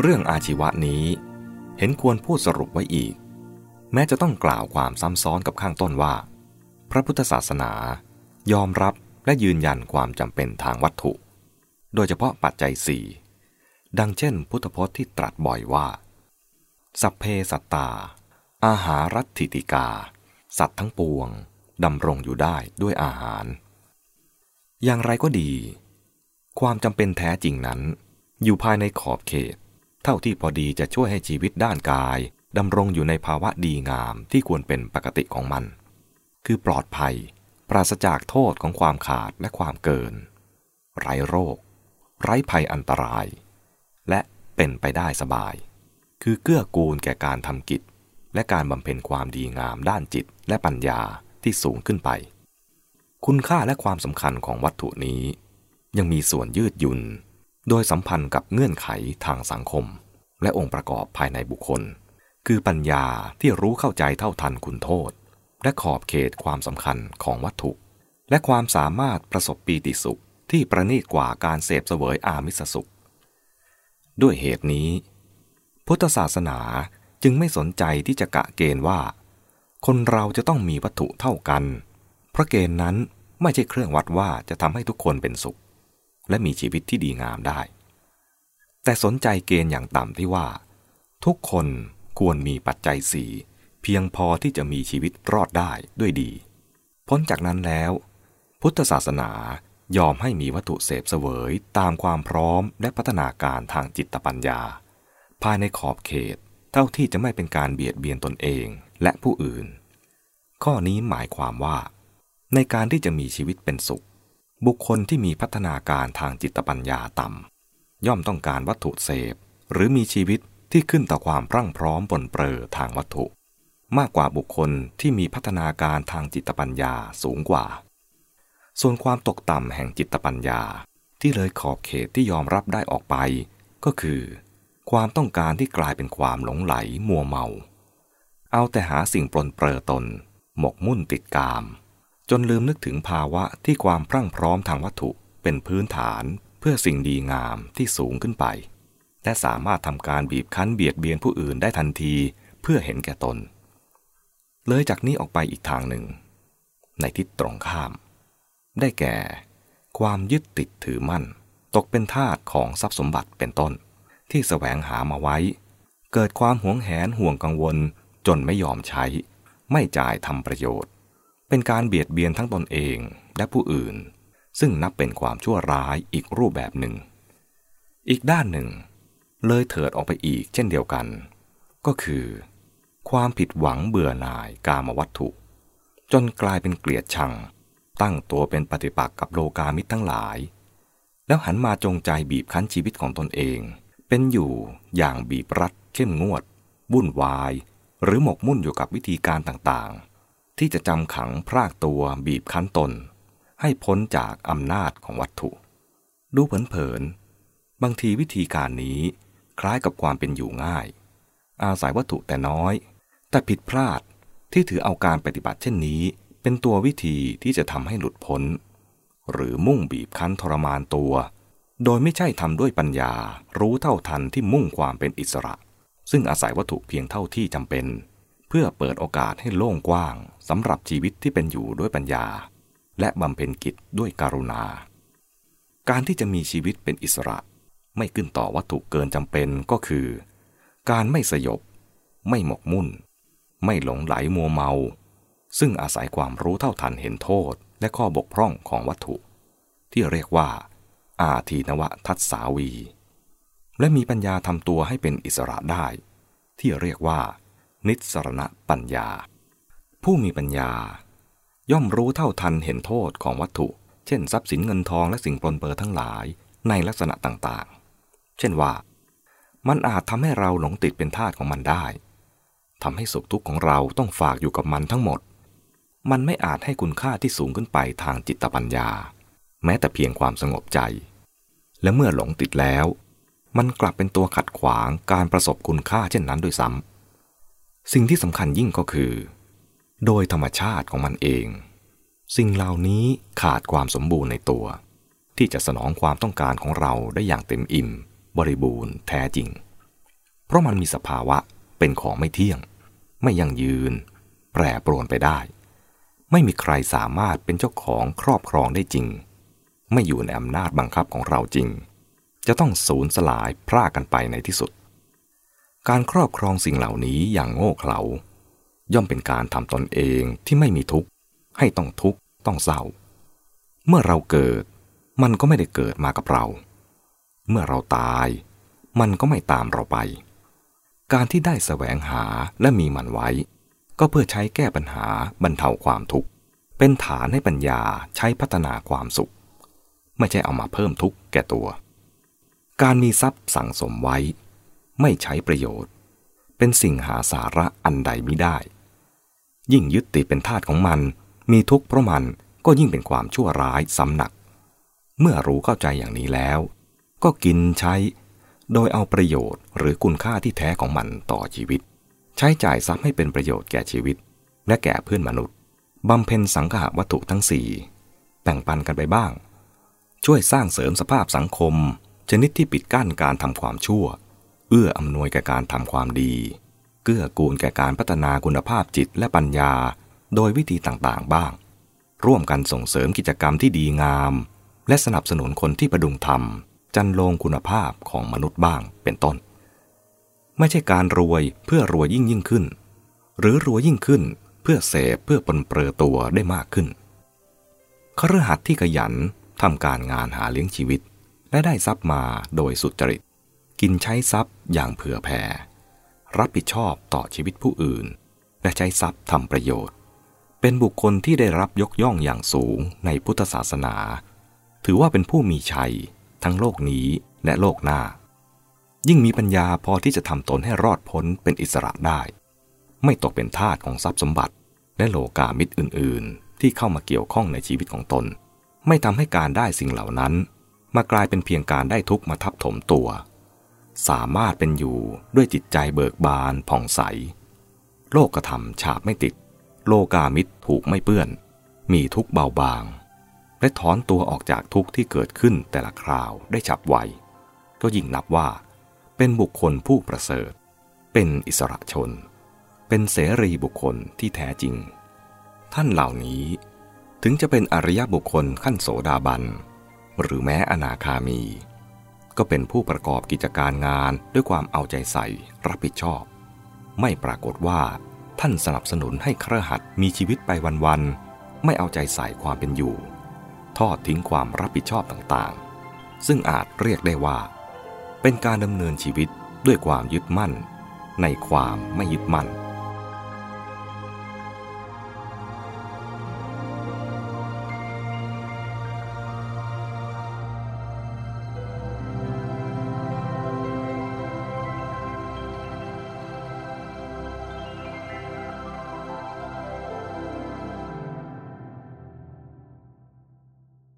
เรื่องอาชีวะนี้ เห็นควรพูดสรุปไว้อีก แม้จะต้องกล่าวความซ้ำซ้อนกับข้างต้นว่า พระพุทธศาสนา ยอมรับและยืนยันความจำเป็นทางวัตถุ โดยเฉพาะปัจจัยสี่ดังเช่น พุทธพจน์ที่ตรัสบ่อยว่า สัพเพสัตตา อาหารัตถิติกา สัตว์ทั้งปวงดำรงอยู่ได้ด้วยอาหาร อย่างไรก็ดี ความจำเป็นแท้จริงนั้น อยู่ภายในขอบเขต เท่าที่พอดีจะช่วยให้ชีวิตด้านกายดำรงอยู่ในภาวะดีงามที่ควรเป็นปกติของมัน คือปลอดภัย ปราศจากโทษของความขาดและความเกิน ไร้โรค ไร้ภัยอันตราย และเป็นไปได้สบาย คือเกื้อกูลแก่การทำกิจ และการบำเพ็ญความดีงามด้านจิตและปัญญาที่สูงขึ้นไป คุณค่าและความสำคัญของวัตถุนี้ ยังมีส่วนยืดหยุ่นโดยสัมพันธ์กับเงื่อนไขทางสังคม และองค์ประกอบภายในบุคคล คือปัญญาที่รู้เข้าใจเท่าทันคุณโทษ และขอบเขตความสำคัญของวัตถุ และความสามารถประสบปีติสุขที่ประณีตกว่าการเสพเสวยอามิสสุข ด้วยเหตุนี้ พุทธศาสนาจึงไม่สนใจที่จะกะเกณฑ์ว่า คนเราจะต้องมีวัตถุเท่ากัน เพราะเกณฑ์นั้นไม่ใช่เครื่องวัดว่าจะทำให้ทุกคนเป็นสุข และมีชีวิตที่ดีงามได้ แต่สนใจเกณฑ์อย่างต่ำที่ว่า ทุกคนควรมีปัจจัยสี่เพียงพอที่จะมีชีวิตรอดได้ด้วยดี พ้นจากนั้นแล้ว พุทธศาสนายอมให้มีวัตถุเสพเสวยตามความพร้อมและพัฒนาการทางจิตปัญญา ภายในขอบเขต เท่าที่จะไม่เป็นการเบียดเบียนตนเองและผู้อื่น ข้อนี้หมายความว่า ในการที่จะมีชีวิตเป็นสุข บุคคลที่มีพัฒนาการทางจิตปัญญาต่ำ ย่อมต้องการวัตถุเสพ หรือมีชีวิตที่ขึ้นต่อความพรั่งพร้อมปนเปรอทางวัตถุ มากกว่าบุคคลที่มีพัฒนาการทางจิตปัญญาสูงกว่า ส่วนความตกต่ำแห่งจิตปัญญาที่เลยขอบเขตที่ยอมรับได้ออกไป ก็คือ ความต้องการที่กลายเป็นความหลงไหลมัวเมา เอาแต่หาสิ่งปลนเปรอตน หมกมุ่นติดกาม จนลืมนึกถึงภาวะที่ความพรั่งพร้อมทางวัตถุเป็นพื้นฐาน พื่อสิ่งดีงามที่สูงขึ้นไป และสามารถทำการบีบคั้นเบียดเบียนผู้อื่นได้ทันทีเพื่อเห็นแก่ตน เลยจากนี้ออกไปอีกทางหนึ่ง ในทิศตรงข้าม ได้แก่ ความยึดติดถือมั่น ตกเป็นทาสของทรัพย์สมบัติเป็นต้น ที่แสวงหามาไว้ เกิดความหวงแหนห่วงกังวล จนไม่ยอมใช้ ไม่จ่ายทำประโยชน์ เป็นการเบียดเบียนทั้งตนเองและผู้อื่น ซึ่งนับเป็นความชั่วร้ายอีกรูปแบบหนึ่ง อีกด้านหนึ่ง เลยเถิดออกไปอีกเช่นเดียวกัน ก็คือ ความผิดหวังเบื่อหน่ายกามวัตถุ จนกลายเป็นเกลียดชัง ตั้งตัวเป็นปฏิปักษ์กับโลกามิตรทั้งหลาย แล้วหันมาจงใจบีบคั้นชีวิตของตนเอง เป็นอยู่อย่างบีบรัดเข้มงวด วุ่นวาย หรือหมกมุ่นอยู่กับวิธีการต่างๆ ที่จะจำขังพรากตัวบีบคั้นตน ให้พ้นจากอำนาจของวัตถุ ดูเผินๆบางทีวิธีการนี้คล้ายกับความเป็นอยู่ง่าย อาศัยวัตถุแต่น้อย แต่ผิดพลาดที่ถือเอาการปฏิบัติเช่นนี้ เป็นตัววิธีที่จะทำให้หลุดพ้น หรือมุ่งบีบคั้นทรมานตัว โดยไม่ใช่ทำด้วยปัญญารู้เท่าทันที่มุ่งความเป็นอิสระ ซึ่งอาศัยวัตถุเพียงเท่าที่จำเป็น เพื่อเปิดโอกาสให้โล่งกว้างสำหรับชีวิตที่เป็นอยู่ด้วยปัญญา และบำเพ็ญกิจด้วยการุณา การที่จะมีชีวิตเป็นอิสระ ไม่ขึ้นต่อวัตถุเกินจำเป็นก็คือ การไม่สยบ ไม่หมกมุ่น ไม่หลงไหลมัวเมา ซึ่งอาศัยความรู้เท่าทันเห็นโทษและข้อบกพร่องของวัตถุ ที่เรียกว่า อาทีนวทัศสาวี และมีปัญญาทำตัวให้เป็นอิสระได้ ที่เรียกว่า นิสรณปัญญา ผู้มีปัญญา ย่อมรู้เท่าทันเห็นโทษของวัตถุ เช่น ทรัพย์สินเงินทองและสิ่งปลนเปื้อทั้งหลายในลักษณะต่างๆ เช่นว่า มันอาจทำให้เราหลงติดเป็นทาสของมันได้ทำให้สุขทุกข์ของเราต้องฝากอยู่กับมันทั้งหมด มันไม่อาจให้คุณค่าที่สูงขึ้นไปทางจิตปัญญา แม้แต่เพียงความสงบใจ และเมื่อหลงติดแล้ว มันกลับเป็นตัวขัดขวางการประสบคุณค่าเช่นนั้นด้วยซ้ำสิ่งที่สำคัญยิ่งก็คือ โดยธรรมชาติของมันเอง สิ่งเหล่านี้ขาดความสมบูรณ์ในตัว ที่จะสนองความต้องการของเราได้อย่างเต็มอิ่ม บริบูรณ์แท้จริง เพราะมันมีสภาวะเป็นของไม่เที่ยง ไม่ยั่งยืน แปรปรวนไปได้ ไม่มีใครสามารถเป็นเจ้าของครอบครองได้จริง ไม่อยู่ในอำนาจบังคับของเราจริง จะต้องสูญสลายพรากกันไปในที่สุด การครอบครองสิ่งเหล่านี้อย่างโง่เขลา ย่อมเป็นการทำตนเองที่ไม่มีทุกข์ ให้ต้องทุกข์ ต้องเศร้า เมื่อเราเกิด มันก็ไม่ได้เกิดมากับเรา เมื่อเราตาย มันก็ไม่ตามเราไป การที่ได้แสวงหาและมีมันไว้ ก็เพื่อใช้แก้ปัญหาบรรเทาความทุกข์ เป็นฐานให้ปัญญาใช้พัฒนาความสุข ไม่ใช่เอามาเพิ่มทุกข์แก่ตัว การมีทรัพย์สั่งสมไว้ ไม่ใช้ประโยชน์ เป็นสิ่งหาสาระอันใดไมิได้ ยิ่งยึดติดเป็นทาสของมัน มีทุกข์เพราะมันก็ยิ่งเป็นความชั่วร้ายซ้ำหนัก เมื่อรู้เข้าใจอย่างนี้แล้ว ก็กินใช้ โดยเอาประโยชน์หรือคุณค่าที่แท้ของมันต่อชีวิต ใช้จ่ายทรัพย์ให้เป็นประโยชน์แก่ชีวิต และแก่เพื่อนมนุษย์บำเพ็ญสังหาวัตถุทั้งสี่แบ่งปันกันไปบ้าง ช่วยสร้างเสริมสภาพสังคม ชนิดที่ปิดกั้นการทำความชั่ว เอื้ออำนวยแก่การทำความดี เกื้อกูลแก่การพัฒนาคุณภาพจิตและปัญญา โดยวิธีต่างๆ บ้าง ร่วมกันส่งเสริมกิจกรรมที่ดีงาม และสนับสนุนคนที่ประดุงธรรม จันโลงคุณภาพของมนุษย์บ้างเป็นต้น ไม่ใช่การรวยเพื่อรวยยิ่งยิ่งขึ้น หรือรวยยิ่งขึ้นเพื่อเสพเพื่อปนเปื้อตัวได้มากขึ้นครหัสที่ขยันทำการงานหาเลี้ยงชีวิต และได้ทรัพย์มาโดยสุจริต กินใช้ทรัพย์อย่างเผื่อแผ่ รับผิดชอบต่อชีวิตผู้อื่น และใช้ทรัพย์ทำประโยชน์ เป็นบุคคลที่ได้รับยกย่องอย่างสูงในพุทธศาสนา ถือว่าเป็นผู้มีชัย ทั้งโลกนี้และโลกหน้า ยิ่งมีปัญญาพอที่จะทำตนให้รอดพ้นเป็นอิสระได้ ไม่ตกเป็นทาสของทรัพย์สมบัติ และโลกามิตรอื่น ๆ ที่เข้ามาเกี่ยวข้องในชีวิตของตน ไม่ทำให้การได้สิ่งเหล่านั้น มากลายเป็นเพียงการได้ทุกมาทับถมตัว สามารถเป็นอยู่ด้วยจิตใจเบิกบานผ่องใส โลกกระทำฉาบไม่ติด โลกามิตรถูกไม่เปื้อน มีทุกเบาบาง และถอนตัวออกจากทุกที่เกิดขึ้นแต่ละคราวได้ฉับไว ก็ยิ่งนับว่า เป็นบุคคลผู้ประเสริฐ เป็นอิสระชน เป็นเสรีบุคคลที่แท้จริง ท่านเหล่านี้ถึงจะเป็นอริยบุคคลขั้นโสดาบัน หรือแม้อนาคามี ก็เป็นผู้ประกอบกิจการงานด้วยความเอาใจใส่รับผิดชอบ ไม่ปรากฏว่า ท่านสนับสนุนให้ครหัดมีชีวิตไปวันๆไม่เอาใจใส่ความเป็นอยู่ ทอดทิ้งความรับผิดชอบต่างๆ ซึ่งอาจเรียกได้ว่า เป็นการดำเนินชีวิตด้วยความยึดมั่น ในความไม่ยึดมั่น